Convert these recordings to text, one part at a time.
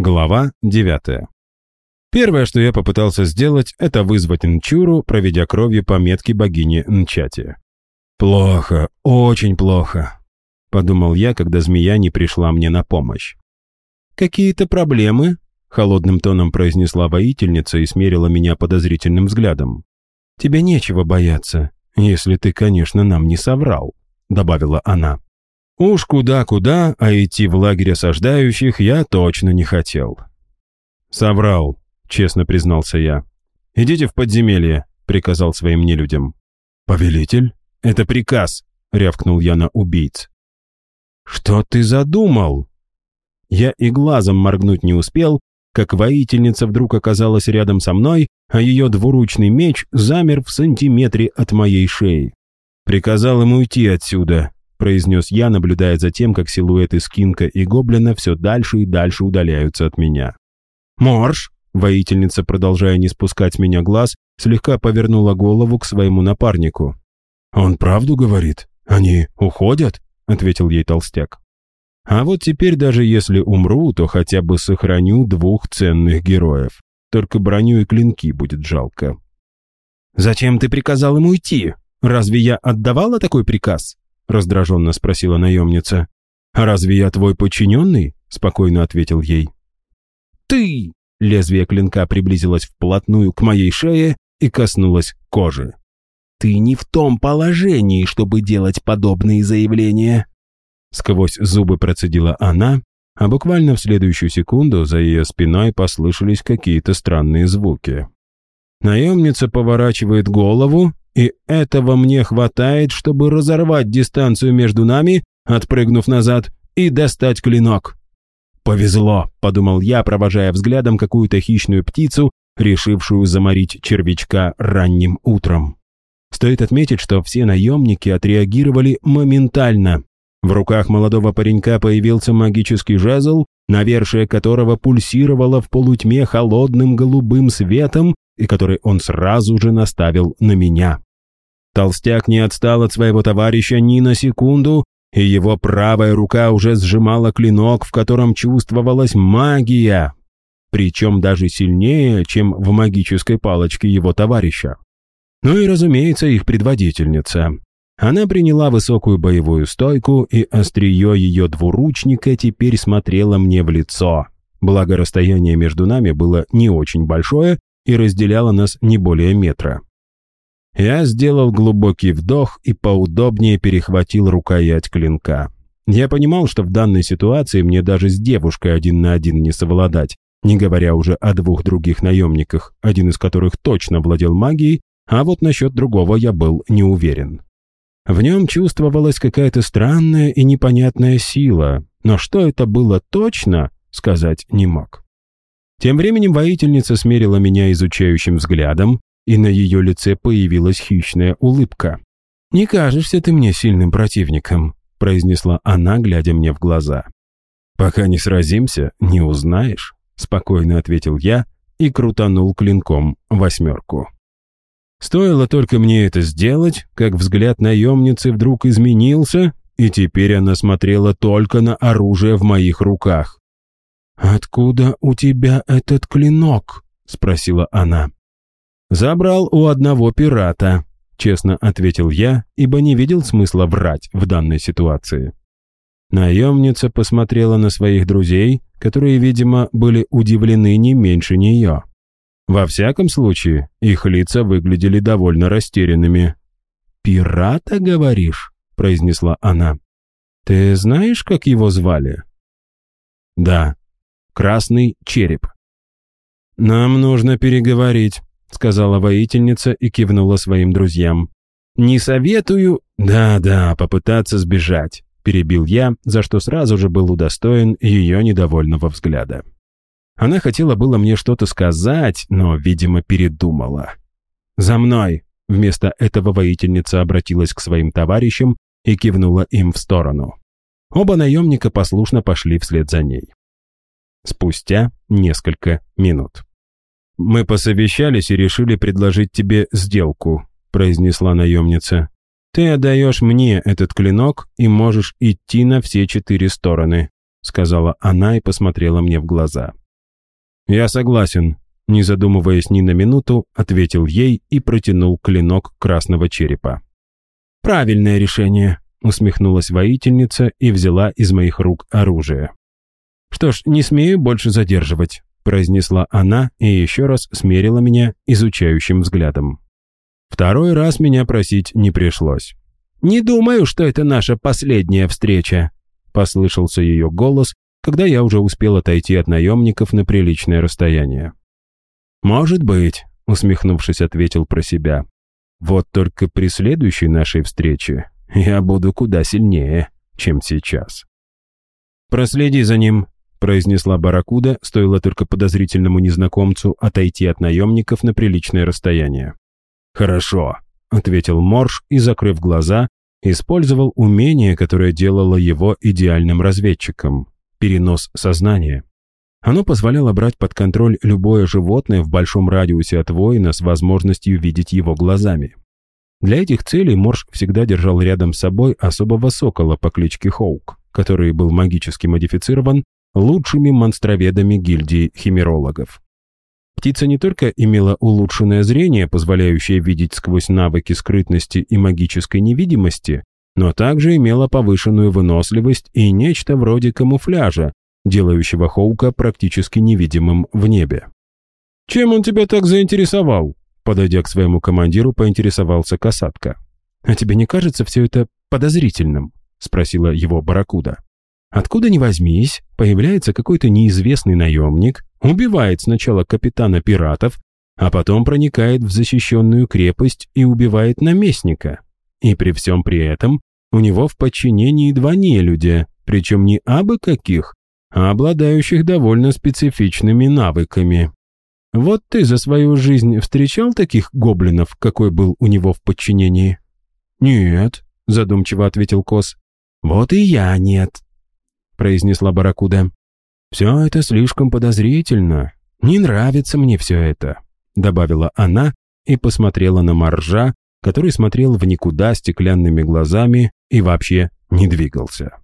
Глава 9. Первое, что я попытался сделать, это вызвать Нчуру, проведя кровью по метке богини Нчати. «Плохо, очень плохо», — подумал я, когда змея не пришла мне на помощь. «Какие-то проблемы?» — холодным тоном произнесла воительница и смерила меня подозрительным взглядом. «Тебе нечего бояться, если ты, конечно, нам не соврал», — добавила она. Уж куда-куда, а идти в лагерь осаждающих я точно не хотел. «Соврал», — честно признался я. «Идите в подземелье», — приказал своим нелюдям. «Повелитель? Это приказ», — рявкнул я на убийц. «Что ты задумал?» Я и глазом моргнуть не успел, как воительница вдруг оказалась рядом со мной, а ее двуручный меч замер в сантиметре от моей шеи. Приказал ему уйти отсюда, произнес я, наблюдая за тем, как силуэты Скинка и Гоблина все дальше и дальше удаляются от меня. «Морж!» Воительница, продолжая не спускать меня глаз, слегка повернула голову к своему напарнику. «Он правду говорит? Они уходят?» — ответил ей толстяк. «А вот теперь даже если умру, то хотя бы сохраню двух ценных героев. Только броню и клинки будет жалко». «Зачем ты приказал ему уйти? Разве я отдавала такой приказ?» Раздраженно спросила наемница. «А разве я твой подчиненный?» спокойно ответил ей. «Ты!» Лезвие клинка приблизилось вплотную к моей шее и коснулось кожи. «Ты не в том положении, чтобы делать подобные заявления!» Сквозь зубы процедила она, а буквально в следующую секунду за ее спиной послышались какие-то странные звуки. Наемница поворачивает голову и этого мне хватает, чтобы разорвать дистанцию между нами, отпрыгнув назад, и достать клинок. «Повезло», — подумал я, провожая взглядом какую-то хищную птицу, решившую заморить червячка ранним утром. Стоит отметить, что все наемники отреагировали моментально. В руках молодого паренька появился магический жезл, навершие которого пульсировало в полутьме холодным голубым светом и который он сразу же наставил на меня. Толстяк не отстал от своего товарища ни на секунду, и его правая рука уже сжимала клинок, в котором чувствовалась магия, причем даже сильнее, чем в магической палочке его товарища. Ну и, разумеется, их предводительница. Она приняла высокую боевую стойку, и острие ее двуручника теперь смотрело мне в лицо. Благо, расстояние между нами было не очень большое и разделяло нас не более метра. Я сделал глубокий вдох и поудобнее перехватил рукоять клинка. Я понимал, что в данной ситуации мне даже с девушкой один на один не совладать, не говоря уже о двух других наемниках, один из которых точно владел магией, а вот насчет другого я был не уверен. В нем чувствовалась какая-то странная и непонятная сила, но что это было точно, сказать не мог. Тем временем воительница смерила меня изучающим взглядом, и на ее лице появилась хищная улыбка. «Не кажешься ты мне сильным противником», — произнесла она, глядя мне в глаза. «Пока не сразимся, не узнаешь», — спокойно ответил я и крутанул клинком восьмерку. Стоило только мне это сделать, как взгляд наемницы вдруг изменился, и теперь она смотрела только на оружие в моих руках. «Откуда у тебя этот клинок?» — спросила она. «Забрал у одного пирата», — честно ответил я, ибо не видел смысла врать в данной ситуации. Наемница посмотрела на своих друзей, которые, видимо, были удивлены не меньше нее. Во всяком случае, их лица выглядели довольно растерянными. «Пирата, говоришь?» — произнесла она. «Ты знаешь, как его звали?» «Да. Красный череп». «Нам нужно переговорить», — сказала воительница и кивнула своим друзьям. «Не советую...» «Да-да, попытаться сбежать», — перебил я, за что сразу же был удостоен ее недовольного взгляда. Она хотела было мне что-то сказать, но, видимо, передумала. «За мной!» — вместо этого воительница обратилась к своим товарищам и кивнула им в сторону. Оба наемника послушно пошли вслед за ней. Спустя несколько минут. «Мы посовещались и решили предложить тебе сделку», произнесла наемница. «Ты отдаешь мне этот клинок и можешь идти на все четыре стороны», сказала она и посмотрела мне в глаза. «Я согласен», — не задумываясь ни на минуту, ответил ей и протянул клинок красного черепа. «Правильное решение», — усмехнулась воительница и взяла из моих рук оружие. «Что ж, не смею больше задерживать», — произнесла она и еще раз смерила меня изучающим взглядом. Второй раз меня просить не пришлось. «Не думаю, что это наша последняя встреча», — послышался ее голос, когда я уже успел отойти от наемников на приличное расстояние. «Может быть», — усмехнувшись, ответил про себя. «Вот только при следующей нашей встрече я буду куда сильнее, чем сейчас». «Проследи за ним», — произнесла Баракуда, стоило только подозрительному незнакомцу отойти от наемников на приличное расстояние. «Хорошо», — ответил Морж и, закрыв глаза, использовал умение, которое делало его идеальным разведчиком — перенос сознания. Оно позволяло брать под контроль любое животное в большом радиусе от воина с возможностью видеть его глазами. Для этих целей Морж всегда держал рядом с собой особого сокола по кличке Хоук, который был магически модифицирован лучшими монстроведами гильдии химерологов. Птица не только имела улучшенное зрение, позволяющее видеть сквозь навыки скрытности и магической невидимости, но также имела повышенную выносливость и нечто вроде камуфляжа, делающего Хоука практически невидимым в небе. «Чем он тебя так заинтересовал?» Подойдя к своему командиру, поинтересовался касатка. «А тебе не кажется все это подозрительным?» спросила его Баракуда. Откуда ни возьмись, появляется какой-то неизвестный наемник, убивает сначала капитана пиратов, а потом проникает в защищенную крепость и убивает наместника. И при всем при этом у него в подчинении два нелюдя, причем не абы каких, а обладающих довольно специфичными навыками. Вот ты за свою жизнь встречал таких гоблинов, какой был у него в подчинении? Нет, задумчиво ответил Кос. Вот и я нет, произнесла Баракуда. «Все это слишком подозрительно. Не нравится мне все это», добавила она и посмотрела на Маржа, который смотрел в никуда стеклянными глазами и вообще не двигался.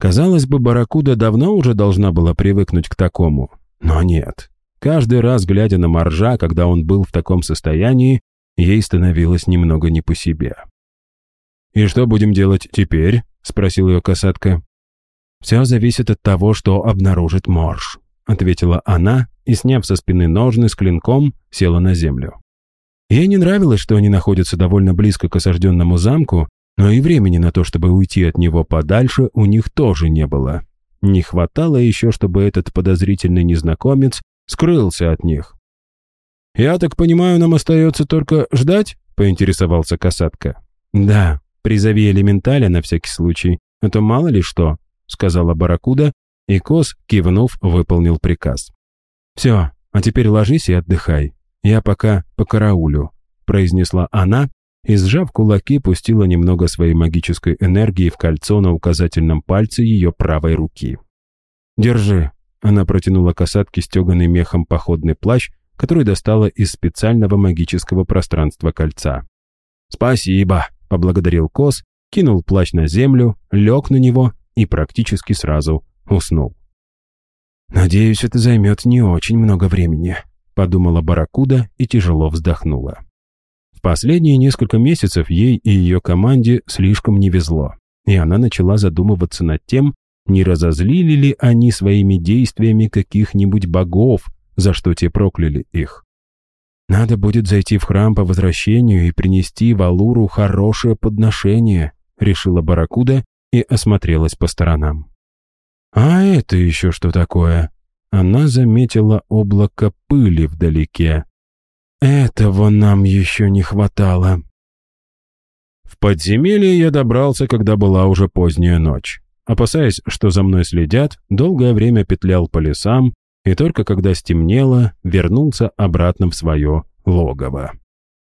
Казалось бы, Баракуда давно уже должна была привыкнуть к такому, но нет. Каждый раз, глядя на Маржа, когда он был в таком состоянии, ей становилось немного не по себе. «И что будем делать теперь?» — спросил ее касатка. «Все зависит от того, что обнаружит Морж», — ответила она и, сняв со спины ножны с клинком, села на землю. Ей не нравилось, что они находятся довольно близко к осажденному замку, но и времени на то, чтобы уйти от него подальше, у них тоже не было. Не хватало еще, чтобы этот подозрительный незнакомец скрылся от них. «Я так понимаю, нам остается только ждать?» — поинтересовался касатка. «Да, призови элементаля на всякий случай, а то мало ли что», сказала Баракуда, и Кос, кивнув, выполнил приказ. «Все, а теперь ложись и отдыхай. Я пока по караулю», произнесла она и, сжав кулаки, пустила немного своей магической энергии в кольцо на указательном пальце ее правой руки. «Держи», она протянула касатке стеганый мехом походный плащ, который достала из специального магического пространства кольца. «Спасибо», — поблагодарил Кос, кинул плащ на землю, лег на него и практически сразу уснул. «Надеюсь, это займет не очень много времени», — подумала Баракуда и тяжело вздохнула. В последние несколько месяцев ей и ее команде слишком не везло, и она начала задумываться над тем, не разозлили ли они своими действиями каких-нибудь богов, за что те прокляли их. «Надо будет зайти в храм по возвращению и принести Валуру хорошее подношение», решила Баракуда и осмотрелась по сторонам. «А это еще что такое?» Она заметила облако пыли вдалеке. «Этого нам еще не хватало». В подземелье я добрался, когда была уже поздняя ночь. Опасаясь, что за мной следят, долгое время петлял по лесам и только когда стемнело, вернулся обратно в свое логово.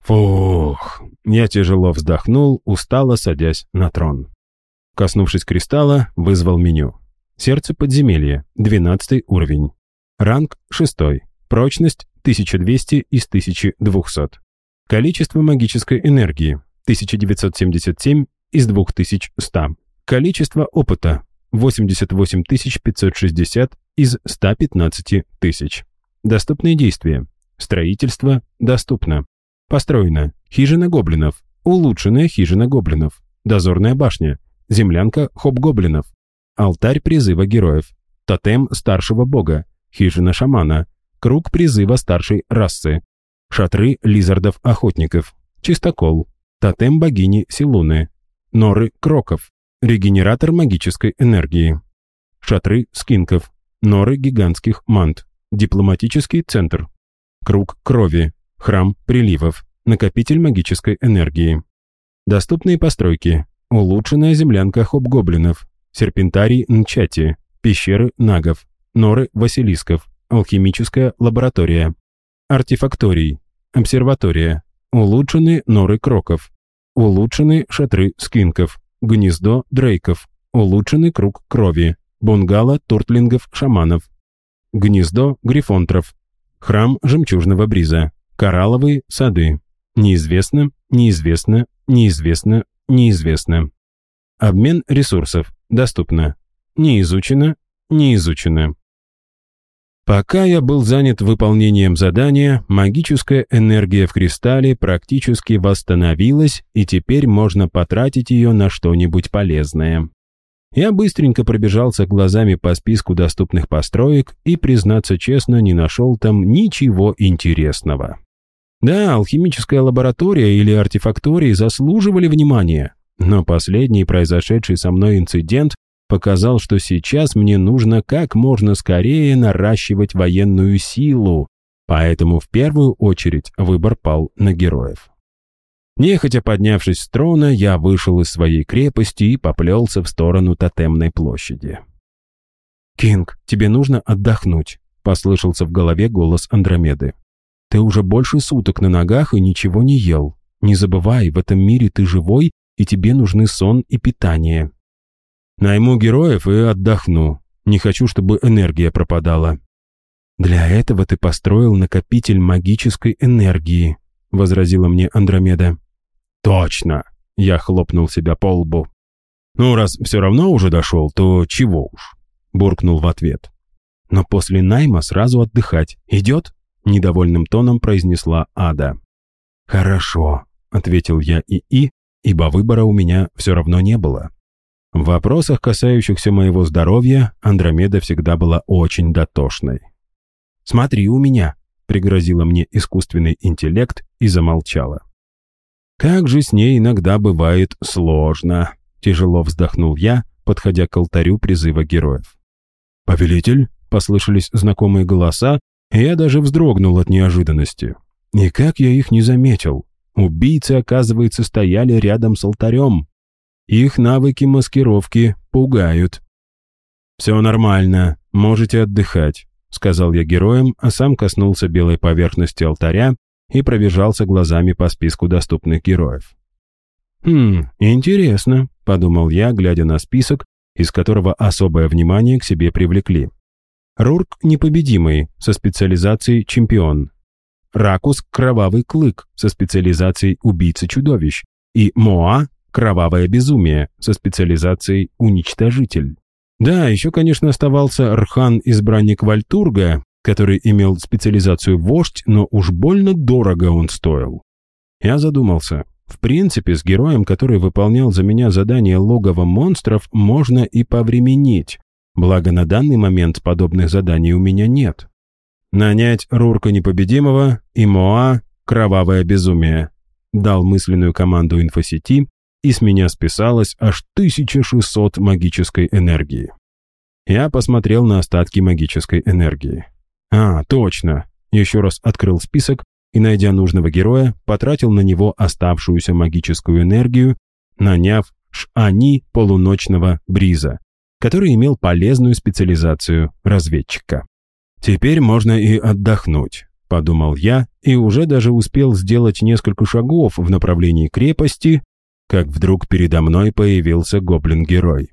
Фух, я тяжело вздохнул, устало садясь на трон. Коснувшись кристалла, вызвал меню. Сердце подземелья, 12 уровень. Ранг 6. Прочность 1200 из 1200. Количество магической энергии 1977 из 2100. Количество опыта 88 560 из 115 тысяч. Доступные действия. Строительство доступно. Построено. Хижина гоблинов. Улучшенная хижина гоблинов. Дозорная башня. Землянка хоп-гоблинов. Алтарь призыва героев. Тотем старшего бога. Хижина шамана. Круг призыва старшей расы. Шатры лизардов-охотников. Чистокол. Тотем богини Силуны. Норы кроков. Регенератор магической энергии. Шатры скинков. Норы гигантских мант. Дипломатический центр. Круг крови. Храм приливов. Накопитель магической энергии. Доступные постройки. Улучшенная землянка хоб-гоблинов. Серпентарий Нчати. Пещеры нагов. Норы василисков. Алхимическая лаборатория. Артефакторий. Обсерватория. Улучшенные норы кроков. Улучшенные шатры скинков. Гнездо дрейков. Улучшенный круг крови. Бунгало туртлингов-шаманов. Гнездо грифонтров. Храм жемчужного бриза. Коралловые сады. Неизвестно, неизвестно, неизвестно, неизвестно. Обмен ресурсов. Доступно. Не изучено, не изучено. Пока я был занят выполнением задания, магическая энергия в кристалле практически восстановилась, и теперь можно потратить ее на что-нибудь полезное. Я быстренько пробежался глазами по списку доступных построек и, признаться честно, не нашел там ничего интересного. Да, алхимическая лаборатория или артефактории заслуживали внимания, но последний произошедший со мной инцидент показал, что сейчас мне нужно как можно скорее наращивать военную силу, поэтому в первую очередь выбор пал на героев. Нехотя поднявшись с трона, я вышел из своей крепости и поплелся в сторону тотемной площади. «Кинг, тебе нужно отдохнуть», — послышался в голове голос Андромеды. «Ты уже больше суток на ногах и ничего не ел. Не забывай, в этом мире ты живой, и тебе нужны сон и питание». «Найму героев и отдохну. Не хочу, чтобы энергия пропадала». «Для этого ты построил накопитель магической энергии», — возразила мне Андромеда. «Точно!» — я хлопнул себя по лбу. «Ну, раз все равно уже дошел, то чего уж?» — буркнул в ответ. «Но после найма сразу отдыхать. Идет?» — недовольным тоном произнесла Ада. «Хорошо», — ответил я и и, ибо выбора у меня все равно не было. В вопросах, касающихся моего здоровья, Андромеда всегда была очень дотошной. «Смотри у меня», — пригрозила мне искусственный интеллект и замолчала. Как же с ней иногда бывает сложно, тяжело вздохнул я, подходя к алтарю призыва героев. «Повелитель?» — послышались знакомые голоса, я даже вздрогнул от неожиданности. И как я их не заметил? Убийцы, оказывается, стояли рядом с алтарем. Их навыки маскировки пугают. «Все нормально, можете отдыхать», — сказал я героям, а сам коснулся белой поверхности алтаря и пробежался глазами по списку доступных героев. «Хм, интересно», — подумал я, глядя на список, из которого особое внимание к себе привлекли. Рурк непобедимый, со специализацией чемпион. Ракус кровавый клык, со специализацией убийца-чудовищ. И Моа кровавое безумие, со специализацией уничтожитель. Да, еще, конечно, оставался Рхан-избранник Вальтурга, который имел специализацию вождь, но уж больно дорого он стоил. Я задумался. В принципе, с героем, который выполнял за меня задание логова монстров, можно и повременить. Благо, на данный момент подобных заданий у меня нет. Нанять Рурка Непобедимого и Моа Кровавое Безумие. Дал мысленную команду инфосети, и с меня списалось аж 1600 магической энергии. Я посмотрел на остатки магической энергии. А, точно. Еще раз открыл список и, найдя нужного героя, потратил на него оставшуюся магическую энергию, наняв Шани полуночного бриза, который имел полезную специализацию разведчика. «Теперь можно и отдохнуть», — подумал я, и уже даже успел сделать несколько шагов в направлении крепости, как вдруг передо мной появился гоблин-герой.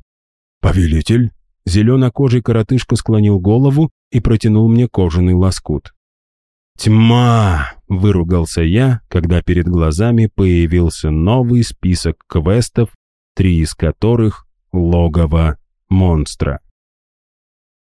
«Повелитель?» Зеленокожий коротышка склонил голову и протянул мне кожаный лоскут. «Тьма!» — выругался я, когда перед глазами появился новый список квестов, три из которых — логово монстра.